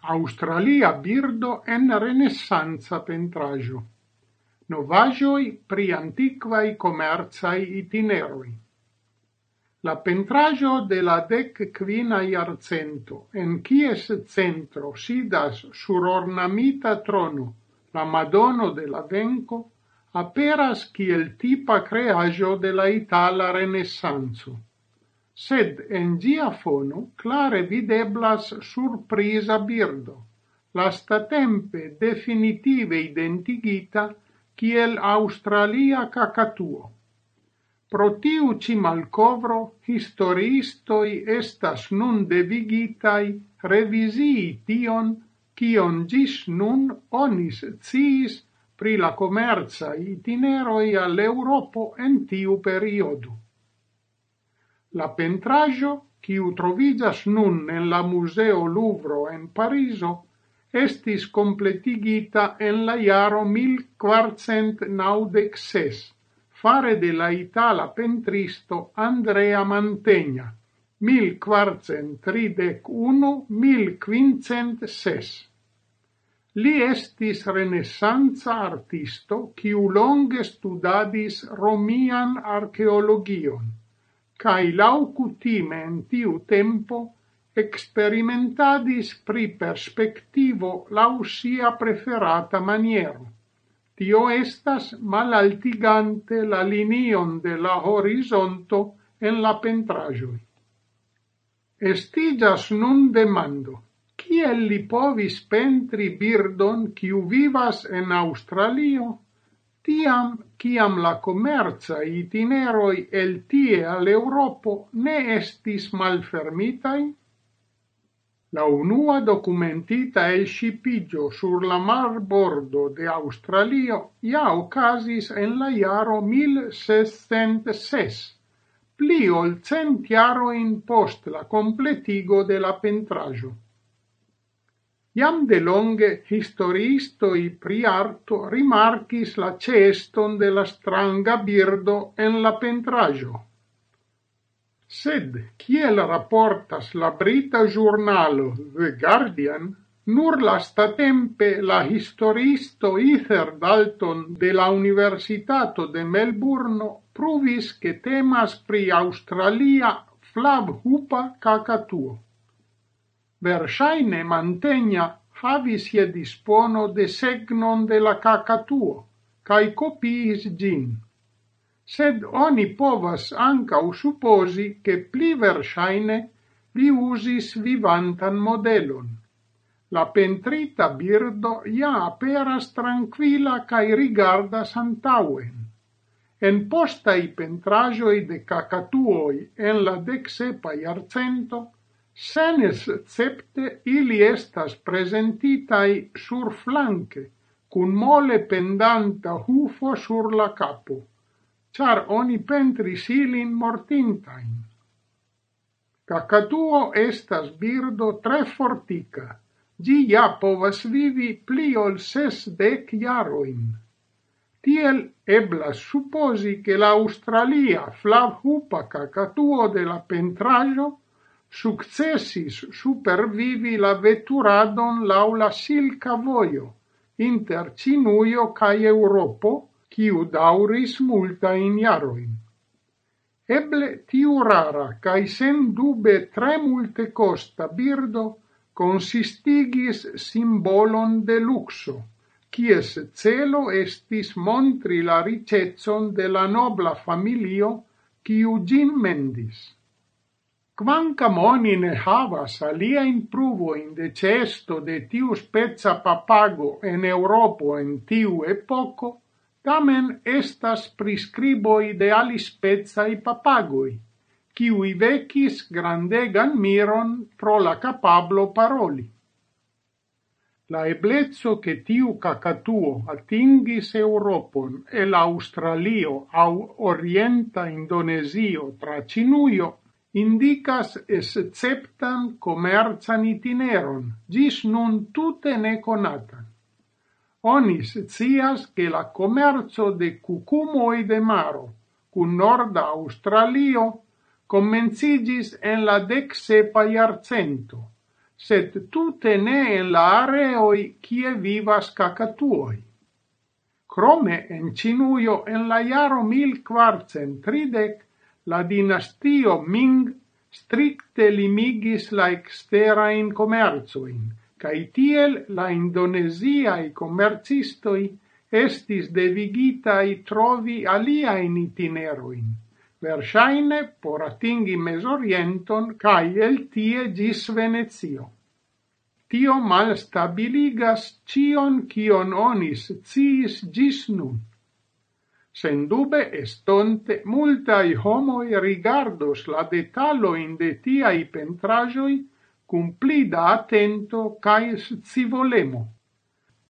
Australia birdo en renessanza pentrajo. Novajoi pri antiquai comerzai itineroi. La pentrajo de la dec quina iarcento, en quies centro sidas sur ornamita trono, la Madono de la Venco, aperas kiel tipa creajo de la itala Renessanzo sed en gia fono clare videblas surprisa birdo, lastatempe definitive identigita kiel Australia cacatuo. Pro tiu ci malcovro historiistoi estas nun devigitai revisii tion kion gis nun onis ciis pri la comerza itineroi all'Europo en tiu periodu. La pentrajo qui troviĝas nun en la Museo Louvre en Pariso estis completigita en la iaro 1496 fare de la itala pentristo Andrea Mantegna, mil kvarcent tridec unu, mil quincent ses. Li estis renessanza artisto, qui longe studadis romian archeologion cae laucutime in tiu tempo experimentadis pri perspectivo lau sia preferata maniero. Tio estas malaltigante la linion de la horizonto en la pentrajoi. Estigas nun demando, kiel li povis pentri birdon kiu vivas en Australio? tiam ciam la commerza itineroi el tie al Europo ne estis malfermitai, la unua documentita el scipigio sur la mar bordo de Australio ja ocasis en la iaro 1606, pli ol cent jaroin post la completigo de la pentrajo. Iam de longe historiistoi pri arto rimarkis la ceston de la stranga birdo en la pentrajo. Sed kiel raportas la brita giornalo The Guardian, nur lastatempe la historiisto Ether Dalton de la Universitato de Melbourne pruvis che temas pri Australia flavhupa cacatuo versaine Mantegna havis je dispono de segnon de la cacatuo, cae copiis gin. Sed oni povas ancau supposi che pli versaine li usis vivantan modelon. La pentrita birdo ja aperas tranquila cae rigardas antauen. En postai pentrajoi de cacatuoi en la dexepa iarcento, Senescepte ili estas sur flanque cun mole pendanta hufo sur la capo, char oni pentris ilin mortintain. Kakatuo estas birdo tre fortika, gi ja povas vivi pli ol sesdek jaroin. Tiel eblas supposi che l'Australia flav hupa cacatuo de la pentrajo successis supervivi la veturadon laula la silka vojo inter cae Europo, Eŭropo, dauris multa in iaroin. Eble tiu rara cae sen dube tre multe costa birdo consistigis simbolon de luxo, kies celo estis montri la ricezzon de la nobla familio kiu gin mendis. Quancam oni ne havas alia impruvo in de cesto de tiu spezza papago en Europo en tiu epoco, tamen estas prescriboi de i papagoi, ciui vecis grandegan miron pro la capablo paroli. La eblezzo che tiu cacatuo atingis Europon el Australio au orienta Indonesio tra Cinuio indicas esceptan comercan itineron, gis nun tute neconatan. Onis cias che la commerzo de cucumoi de maro cun norda Australio commencigis en la decsepa iarcento, sed tute ne en la areoi kie vivas cacatuoi. Crome en Cinuio en la iaro 1430 la dinastio Ming stricte limigis la exterain commerzoin, cae tiel la indonesiae commercistoi estis devigitai trovi aliaen itineroin, versaine por atingi mesorienton cae el tie gis Venezio. Tio mal stabiligas cion cion onis ciis gis nun sendube estonte multai homoi rigardos la detaloin de tiai pentrajoi cum pli da attento cae scivolemo.